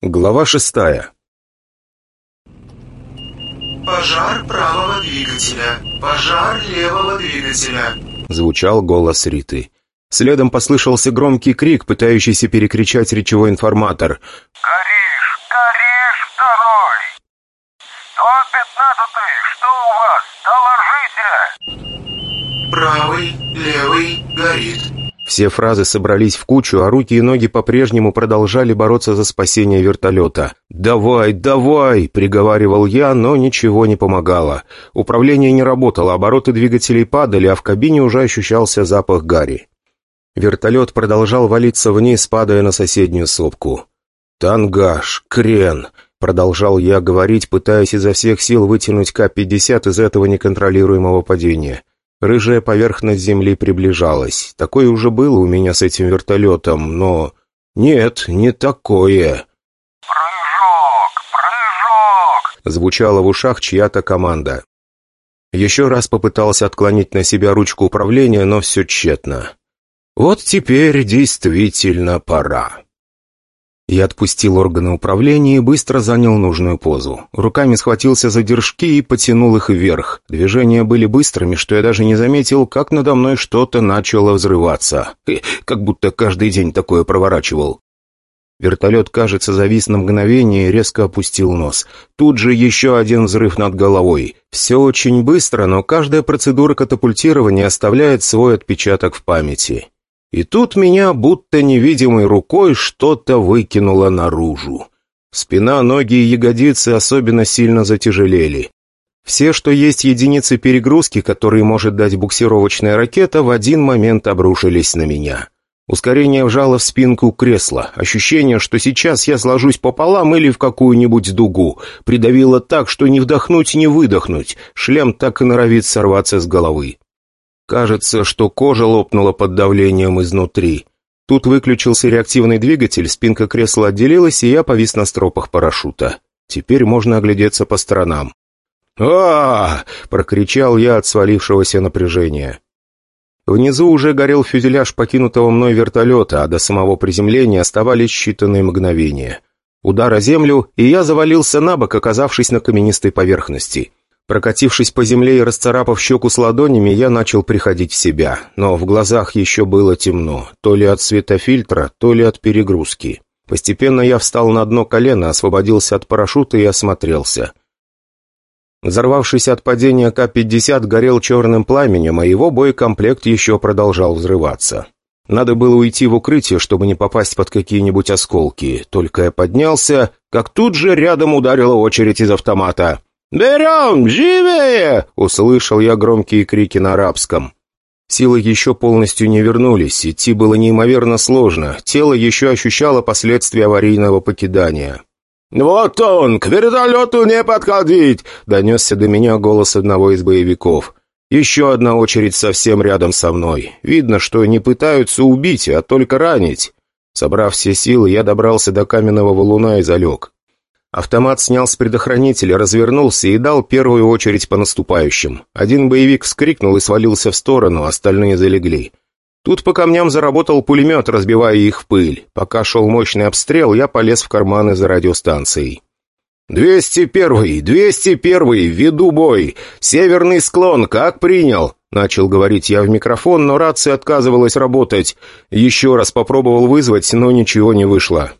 Глава шестая «Пожар правого двигателя! Пожар левого двигателя!» Звучал голос Риты. Следом послышался громкий крик, пытающийся перекричать речевой информатор. «Горишь! Горишь, второй! Сто пятнадцатый! Что у вас? Доложите!» «Правый, левый, горит!» Все фразы собрались в кучу, а руки и ноги по-прежнему продолжали бороться за спасение вертолета. «Давай, давай!» — приговаривал я, но ничего не помогало. Управление не работало, обороты двигателей падали, а в кабине уже ощущался запах гари. Вертолет продолжал валиться вниз, падая на соседнюю сопку. «Тангаж! Крен!» — продолжал я говорить, пытаясь изо всех сил вытянуть К-50 из этого неконтролируемого падения. Рыжая поверхность земли приближалась. Такое уже было у меня с этим вертолетом, но... Нет, не такое. «Прыжок! Прыжок!» Звучала в ушах чья-то команда. Еще раз попытался отклонить на себя ручку управления, но все тщетно. Вот теперь действительно пора. Я отпустил органы управления и быстро занял нужную позу. Руками схватился за держки и потянул их вверх. Движения были быстрыми, что я даже не заметил, как надо мной что-то начало взрываться. Хе, как будто каждый день такое проворачивал. Вертолет, кажется, завис на мгновение и резко опустил нос. Тут же еще один взрыв над головой. Все очень быстро, но каждая процедура катапультирования оставляет свой отпечаток в памяти. И тут меня будто невидимой рукой что-то выкинуло наружу. Спина, ноги и ягодицы особенно сильно затяжелели. Все, что есть единицы перегрузки, которые может дать буксировочная ракета, в один момент обрушились на меня. Ускорение вжало в спинку кресла. Ощущение, что сейчас я сложусь пополам или в какую-нибудь дугу. Придавило так, что не вдохнуть, не выдохнуть. Шлем так и норовит сорваться с головы. Кажется, что кожа лопнула под давлением изнутри. Тут выключился реактивный двигатель, спинка кресла отделилась, и я повис на стропах парашюта. Теперь можно оглядеться по сторонам. а, прокричал я от свалившегося напряжения. Внизу уже горел фюзеляж покинутого мной вертолета, а до самого приземления оставались считанные мгновения. Удар о землю, и я завалился на бок, оказавшись на каменистой поверхности. Прокатившись по земле и расцарапав щеку с ладонями, я начал приходить в себя, но в глазах еще было темно, то ли от светофильтра, то ли от перегрузки. Постепенно я встал на дно колено, освободился от парашюта и осмотрелся. Взорвавшийся от падения К-50 горел черным пламенем, а его боекомплект еще продолжал взрываться. Надо было уйти в укрытие, чтобы не попасть под какие-нибудь осколки. Только я поднялся, как тут же рядом ударила очередь из автомата. «Берем! Живее!» — услышал я громкие крики на арабском. Силы еще полностью не вернулись, идти было неимоверно сложно, тело еще ощущало последствия аварийного покидания. «Вот он! К вертолету не подходить!» — донесся до меня голос одного из боевиков. Еще одна очередь совсем рядом со мной. Видно, что не пытаются убить, а только ранить. Собрав все силы, я добрался до каменного валуна и залег. Автомат снял с предохранителя, развернулся и дал первую очередь по наступающим. Один боевик вскрикнул и свалился в сторону, остальные залегли. Тут по камням заработал пулемет, разбивая их в пыль. Пока шел мощный обстрел, я полез в карманы за радиостанцией. «Двести первый! Двести первый! Веду бой! Северный склон! Как принял?» Начал говорить я в микрофон, но рация отказывалась работать. Еще раз попробовал вызвать, но ничего не вышло.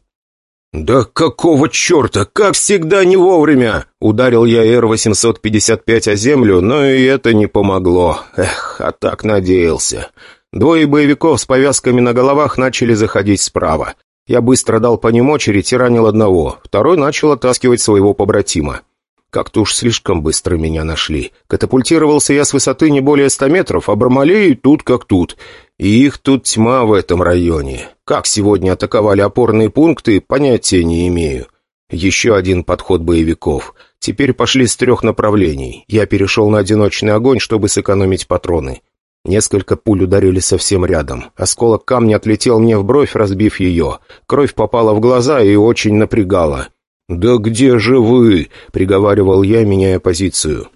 «Да какого черта? Как всегда не вовремя!» Ударил я Р-855 о землю, но и это не помогло. Эх, а так надеялся. Двое боевиков с повязками на головах начали заходить справа. Я быстро дал по ним очередь и ранил одного. Второй начал оттаскивать своего побратима. Как-то уж слишком быстро меня нашли. Катапультировался я с высоты не более ста метров, а Бармалей тут как тут. И их тут тьма в этом районе. Как сегодня атаковали опорные пункты, понятия не имею. Еще один подход боевиков. Теперь пошли с трех направлений. Я перешел на одиночный огонь, чтобы сэкономить патроны. Несколько пуль ударили совсем рядом. Осколок камня отлетел мне в бровь, разбив ее. Кровь попала в глаза и очень напрягала. «Да где же вы?» — приговаривал я, меняя позицию.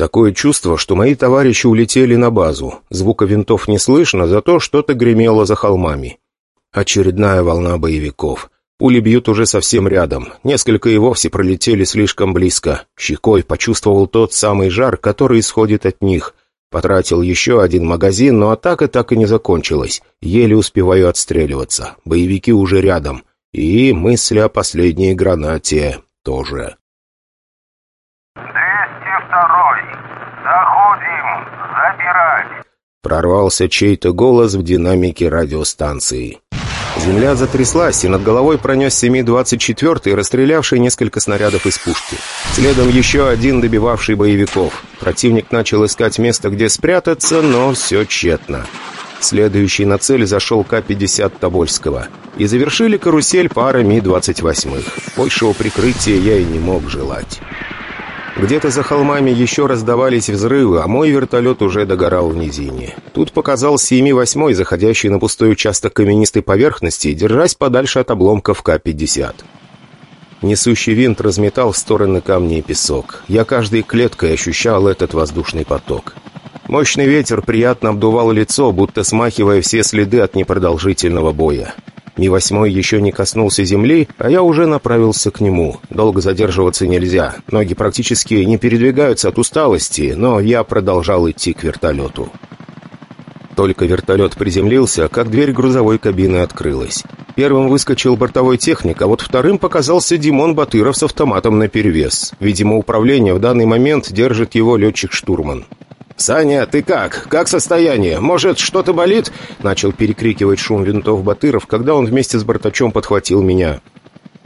Такое чувство, что мои товарищи улетели на базу. Звука винтов не слышно, зато что-то гремело за холмами. Очередная волна боевиков. Пули бьют уже совсем рядом. Несколько и вовсе пролетели слишком близко. Щекой почувствовал тот самый жар, который исходит от них. Потратил еще один магазин, но атака так и не закончилась. Еле успеваю отстреливаться. Боевики уже рядом. И мысли о последней гранате тоже. Забирать!» Прорвался чей-то голос в динамике радиостанции. Земля затряслась, и над головой пронесся Ми-24, расстрелявший несколько снарядов из пушки. Следом еще один добивавший боевиков. Противник начал искать место, где спрятаться, но все тщетно. Следующий на цель зашел К-50 Тобольского. И завершили карусель пара Ми-28. Большего прикрытия я и не мог желать. Где-то за холмами еще раздавались взрывы, а мой вертолет уже догорал в низине. Тут показался и Ми-8, заходящий на пустой участок каменистой поверхности, держась подальше от обломков К-50. Несущий винт разметал в стороны камни и песок. Я каждой клеткой ощущал этот воздушный поток. Мощный ветер приятно обдувал лицо, будто смахивая все следы от непродолжительного боя. Ми-8 еще не коснулся земли, а я уже направился к нему. Долго задерживаться нельзя. Ноги практически не передвигаются от усталости, но я продолжал идти к вертолету. Только вертолет приземлился, как дверь грузовой кабины открылась. Первым выскочил бортовой техник, а вот вторым показался Димон Батыров с автоматом наперевес. Видимо, управление в данный момент держит его летчик-штурман. «Саня, ты как? Как состояние? Может, что-то болит?» Начал перекрикивать шум винтов Батыров, когда он вместе с Бортачом подхватил меня.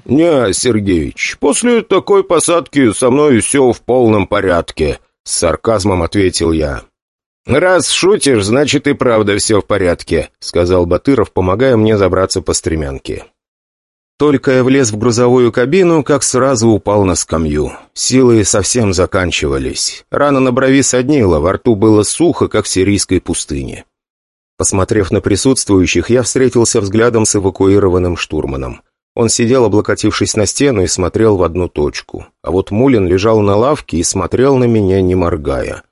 «Не, Сергеич, после такой посадки со мной все в полном порядке», — с сарказмом ответил я. «Раз шутишь, значит и правда все в порядке», — сказал Батыров, помогая мне забраться по стремянке. Только я влез в грузовую кабину, как сразу упал на скамью. Силы совсем заканчивались. Рана на брови соднила, во рту было сухо, как в сирийской пустыне. Посмотрев на присутствующих, я встретился взглядом с эвакуированным штурманом. Он сидел, облокотившись на стену, и смотрел в одну точку. А вот Мулин лежал на лавке и смотрел на меня, не моргая.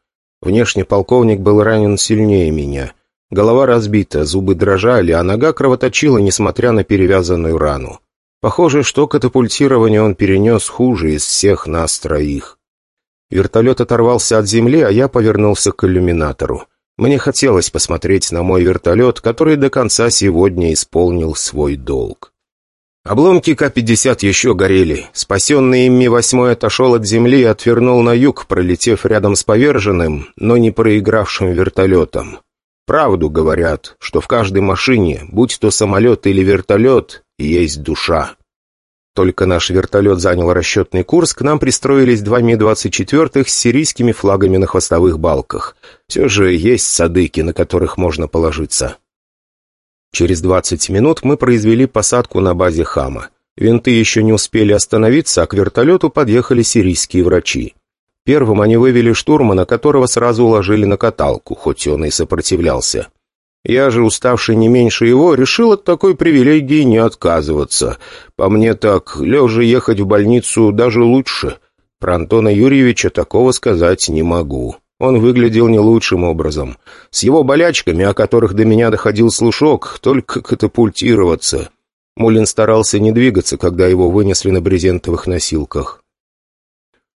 Внешне полковник был ранен сильнее меня. Голова разбита, зубы дрожали, а нога кровоточила, несмотря на перевязанную рану. Похоже, что катапультирование он перенес хуже из всех нас троих. Вертолет оторвался от земли, а я повернулся к иллюминатору. Мне хотелось посмотреть на мой вертолет, который до конца сегодня исполнил свой долг. Обломки К-50 еще горели. Спасенный ими восьмой отошел от земли и отвернул на юг, пролетев рядом с поверженным, но не проигравшим вертолетом. Правду говорят, что в каждой машине, будь то самолет или вертолет, есть душа. Только наш вертолет занял расчетный курс, к нам пристроились два Ми-24 с сирийскими флагами на хвостовых балках. Все же есть садыки, на которых можно положиться. Через 20 минут мы произвели посадку на базе Хама. Винты еще не успели остановиться, а к вертолету подъехали сирийские врачи. Первым они вывели штурмана, которого сразу уложили на каталку, хоть он и сопротивлялся. Я же, уставший не меньше его, решил от такой привилегии не отказываться. По мне так, лежа ехать в больницу даже лучше. Про Антона Юрьевича такого сказать не могу. Он выглядел не лучшим образом. С его болячками, о которых до меня доходил слушок, только катапультироваться. Мулин старался не двигаться, когда его вынесли на брезентовых носилках.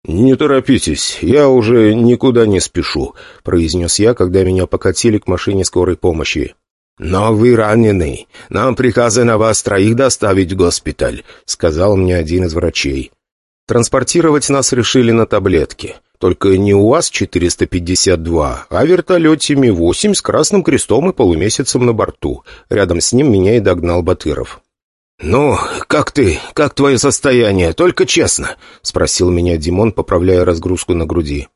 «Не торопитесь, я уже никуда не спешу», — произнес я, когда меня покатили к машине скорой помощи. «Но вы раненый. Нам приказано вас троих доставить в госпиталь», — сказал мне один из врачей. Транспортировать нас решили на таблетке. Только не УАЗ-452, а вертолете Ми-8 с красным крестом и полумесяцем на борту. Рядом с ним меня и догнал Батыров. «Ну, как ты? Как твое состояние? Только честно», — спросил меня Димон, поправляя разгрузку на груди.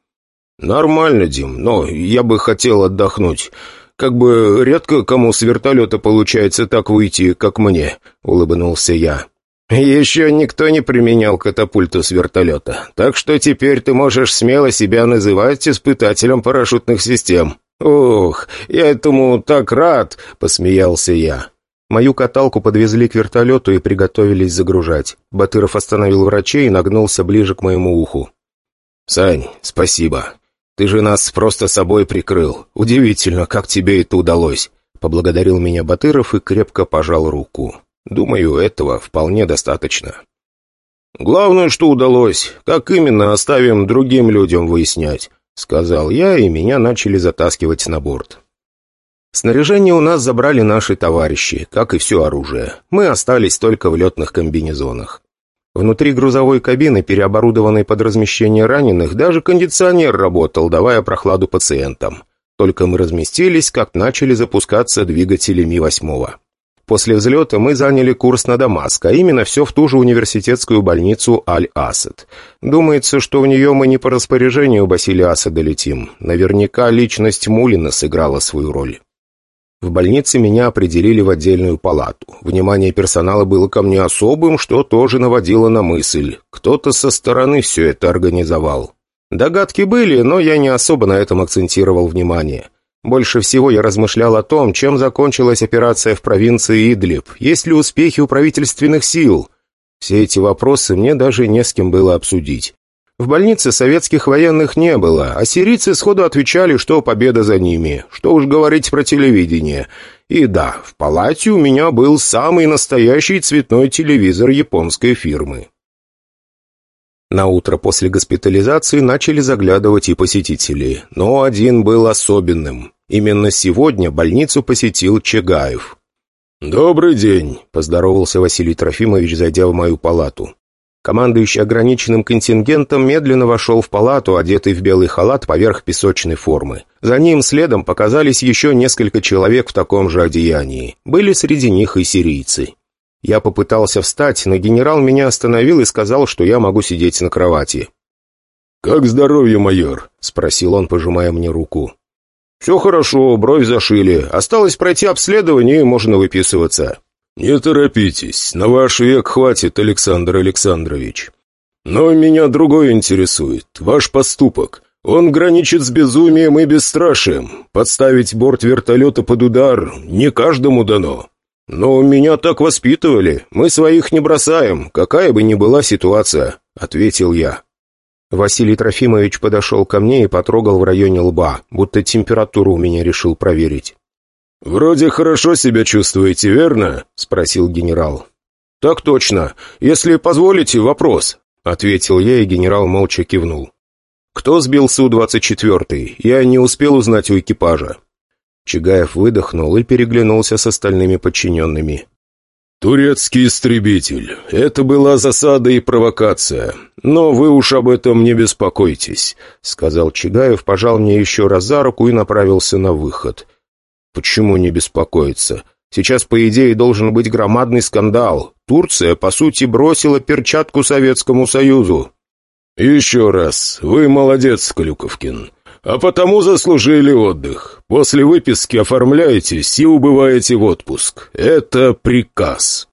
«Нормально, Дим, но я бы хотел отдохнуть. Как бы редко кому с вертолета получается так выйти, как мне», — улыбнулся я. «Еще никто не применял катапульту с вертолета, так что теперь ты можешь смело себя называть испытателем парашютных систем». «Ух, я этому так рад!» — посмеялся я. Мою каталку подвезли к вертолету и приготовились загружать. Батыров остановил врачей и нагнулся ближе к моему уху. «Сань, спасибо. Ты же нас просто собой прикрыл. Удивительно, как тебе это удалось», — поблагодарил меня Батыров и крепко пожал руку. Думаю, этого вполне достаточно. «Главное, что удалось. Как именно, оставим другим людям выяснять», — сказал я, и меня начали затаскивать на борт. Снаряжение у нас забрали наши товарищи, как и все оружие. Мы остались только в летных комбинезонах. Внутри грузовой кабины, переоборудованной под размещение раненых, даже кондиционер работал, давая прохладу пациентам. Только мы разместились, как начали запускаться двигатели Ми-8. После взлета мы заняли курс на Дамаск, а именно все в ту же университетскую больницу Аль-Асад. Думается, что в нее мы не по распоряжению Басилия Асада летим. Наверняка личность Мулина сыграла свою роль. В больнице меня определили в отдельную палату. Внимание персонала было ко мне особым, что тоже наводило на мысль. Кто-то со стороны все это организовал. Догадки были, но я не особо на этом акцентировал внимание. Больше всего я размышлял о том, чем закончилась операция в провинции Идлиб, есть ли успехи у правительственных сил. Все эти вопросы мне даже не с кем было обсудить. В больнице советских военных не было, а сирийцы сходу отвечали, что победа за ними, что уж говорить про телевидение. И да, в палате у меня был самый настоящий цветной телевизор японской фирмы. На утро после госпитализации начали заглядывать и посетители, но один был особенным. Именно сегодня больницу посетил Чегаев. «Добрый день», — поздоровался Василий Трофимович, зайдя в мою палату. Командующий ограниченным контингентом медленно вошел в палату, одетый в белый халат поверх песочной формы. За ним следом показались еще несколько человек в таком же одеянии. Были среди них и сирийцы. Я попытался встать, но генерал меня остановил и сказал, что я могу сидеть на кровати. «Как здоровье, майор?» — спросил он, пожимая мне руку. «Все хорошо, бровь зашили. Осталось пройти обследование, и можно выписываться». «Не торопитесь, на ваш век хватит, Александр Александрович. Но меня другое интересует, ваш поступок. Он граничит с безумием и бесстрашием. Подставить борт вертолета под удар не каждому дано. Но меня так воспитывали, мы своих не бросаем, какая бы ни была ситуация», — ответил я. Василий Трофимович подошел ко мне и потрогал в районе лба, будто температуру у меня решил проверить. «Вроде хорошо себя чувствуете, верно?» — спросил генерал. «Так точно. Если позволите, вопрос», — ответил я, и генерал молча кивнул. «Кто сбил Су-24? Я не успел узнать у экипажа». Чигаев выдохнул и переглянулся с остальными подчиненными. «Турецкий истребитель. Это была засада и провокация. Но вы уж об этом не беспокойтесь», — сказал Чигаев, пожал мне еще раз за руку и направился на выход. Почему не беспокоиться? Сейчас, по идее, должен быть громадный скандал. Турция, по сути, бросила перчатку Советскому Союзу. «Еще раз, вы молодец, Клюковкин. А потому заслужили отдых. После выписки оформляетесь и убываете в отпуск. Это приказ».